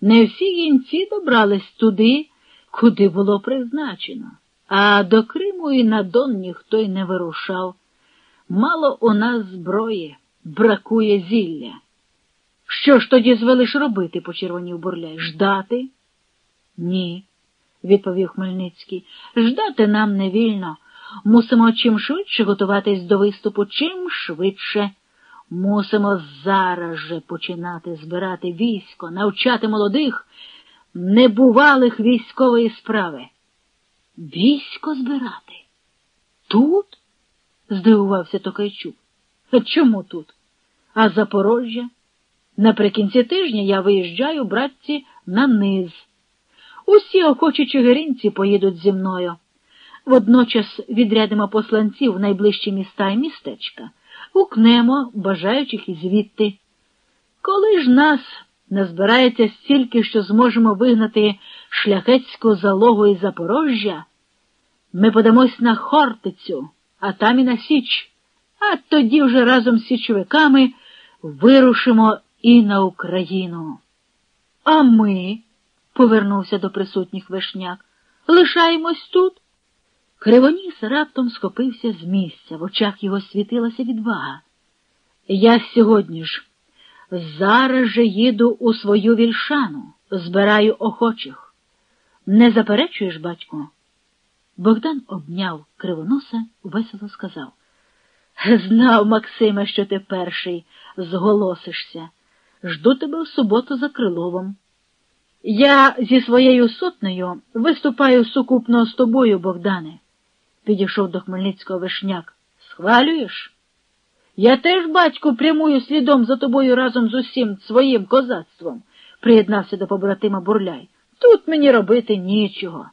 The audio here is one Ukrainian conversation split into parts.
Не всі гінці добрались туди, куди було призначено, а до Криму і на Дон ніхто й не вирушав. Мало у нас зброї, бракує зілля. Що ж тоді звелиш робити, почервонів бурляй? Ждати? Ні, відповів Хмельницький. Ждати нам не вільно. Мусимо чим швидше готуватись до виступу, чим швидше. Мусимо зараз же починати збирати військо, навчати молодих, небувалих військової справи. Військо збирати? Тут? здивувався Токайчук. Чому тут? А Запорожжя? Наприкінці тижня я виїжджаю, братці, на низ. Усі охочі чигиринці поїдуть зі мною. Водночас відрядимо посланців в найближчі міста і містечка, гукнемо бажаючих і звідти. Коли ж нас назбирається стільки, що зможемо вигнати шляхетську залогу із Запорожжя, ми подамось на Хортицю, а там і на Січ, а тоді вже разом з січовиками вирушимо і на Україну. А ми, повернувся до присутніх вишняк, лишаємось тут. Кривоніс раптом схопився з місця, в очах його світилася відвага. Я сьогодні ж зараз же їду у свою вільшану, збираю охочих. Не заперечуєш, батько? Богдан обняв кривоноса, весело сказав. Знав, Максиме, що ти перший зголосишся. Жду тебе в суботу за Криловом. Я зі своєю сотнею виступаю сукупно з тобою, Богдане, підійшов до Хмельницького вишняк. Схвалюєш? Я теж, батьку, прямую слідом за тобою разом з усім своїм козацтвом, приєднався до побратима Бурляй. Тут мені робити нічого.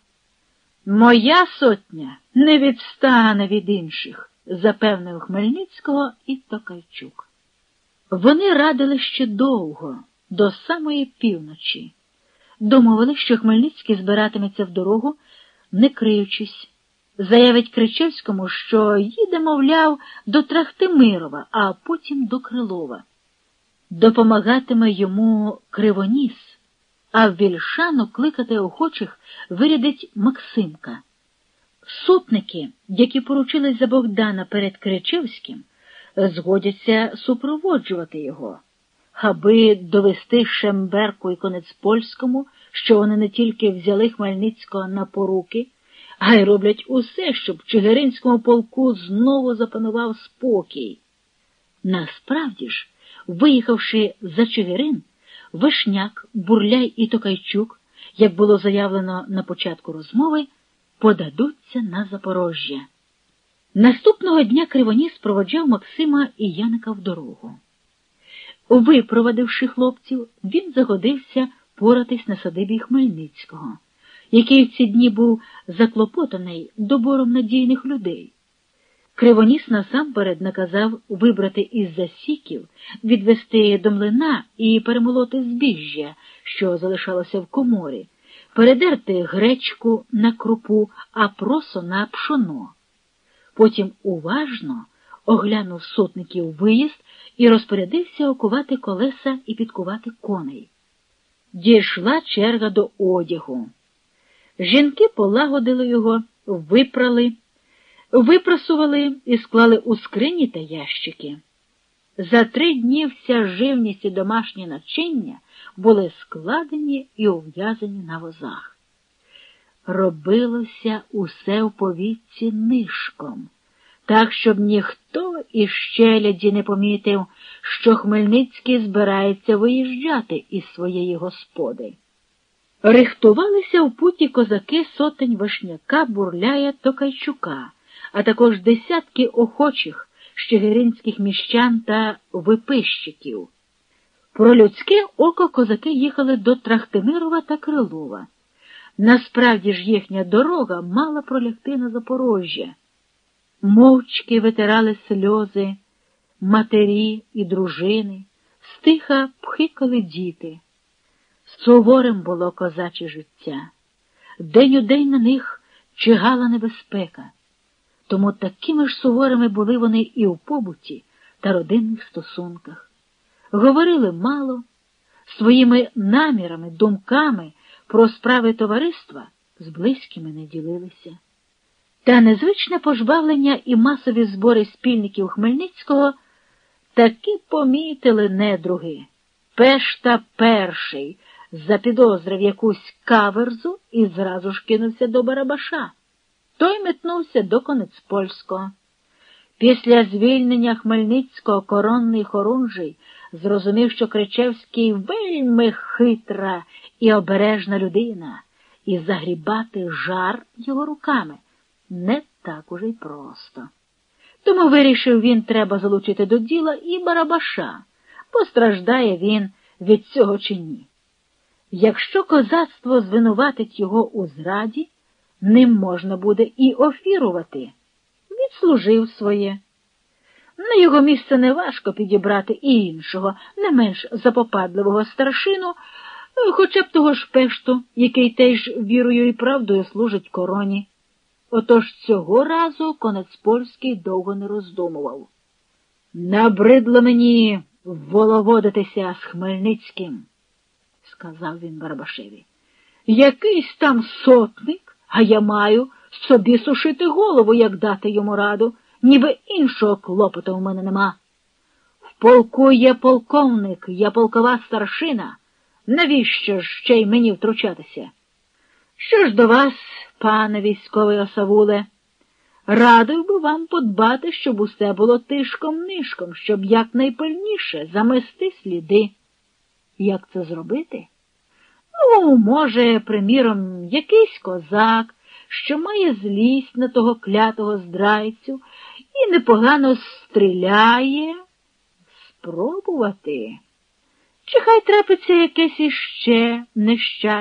Моя сотня не відстане від інших, запевнив Хмельницького і Токайчук. Вони радили ще довго, до самої півночі. Домовили, що Хмельницький збиратиметься в дорогу, не криючись. Заявить Кричевському, що їде, мовляв, до Трахтимирова, а потім до Крилова. Допомагатиме йому Кривоніс, а в Вільшану кликати охочих вирядить Максимка. Сотники, які поручились за Богдана перед Кричевським, згодяться супроводжувати його, аби довести Шемберку і конець польському, що вони не тільки взяли Хмельницького на поруки, а й роблять усе, щоб в Чигиринському полку знову запанував спокій. Насправді ж, виїхавши за Чигирин, Вишняк, Бурляй і Токайчук, як було заявлено на початку розмови, подадуться на Запорожжя. Наступного дня Кривоніс проводжав Максима і Яника в дорогу. Випровадивши хлопців, він загодився поратись на садибі Хмельницького, який в ці дні був заклопотаний добором надійних людей. Кривоніс насамперед наказав вибрати із засіків, відвести до млина і перемолоти збіжжя, що залишалося в коморі, передерти гречку на крупу, а просо на пшоно. Потім уважно оглянув сотників виїзд і розпорядився окувати колеса і підкувати коней. Дійшла черга до одягу. Жінки полагодили його, випрали, випрасували і склали у скрині та ящики. За три дні вся живність і домашні начиння були складені і ув'язані на возах. Робилося усе в повітці нишком, так, щоб ніхто із щеляді не помітив, що Хмельницький збирається виїжджати із своєї господи. Рихтувалися в путі козаки сотень Вишняка, Бурляя Токайчука, а також десятки охочих щегиринських міщан та випищиків. Про людське око козаки їхали до Трахтимирова та Крилова. Насправді ж їхня дорога мала пролягти на Запорожжя. Мовчки витирали сльози, матері і дружини, стиха пхикали діти. Суворим було козаче життя. День у день на них чигала небезпека, тому такими ж суворими були вони і у побуті та родинних стосунках. Говорили мало, своїми намірами, думками про справи товариства з близькими не ділилися. Та незвичне пожбавлення і масові збори спільників Хмельницького таки помітили недруги. Пешта перший запідозрив якусь каверзу і зразу ж кинувся до Барабаша. Той метнувся до Конецпольського. Після звільнення Хмельницького коронний хорунжий зрозумів, що Кричевський вельми хитра і обережна людина, і загрібати жар його руками не так уже й просто. Тому вирішив він треба залучити до діла і Барабаша, постраждає він від цього чи ні. Якщо козацтво звинуватить його у зраді, ним можна буде і офірувати. Відслужив своє. На його місце неважко підібрати і іншого, не менш запопадливого старшину, хоча б того ж пешту, який теж вірою і правдою служить короні. Отож цього разу конець польський довго не роздумував. Набридло мені воловодитися з Хмельницьким, сказав він Барбашеві. Якийсь там сотник, а я маю собі сушити голову, як дати йому раду, ніби іншого клопоту в мене нема. В полку є полковник, я полкова старшина. Навіщо ж ще й мені втручатися? Що ж до вас, пане військовий осавуле, радив би вам подбати, щоб усе було тишком-нишком, щоб якнайпильніше замести сліди. Як це зробити? Ну, може, приміром, якийсь козак, що має злість на того клятого здрайцю і непогано стріляє, спробувати. Чи хай трапиться якесь іще нещастя?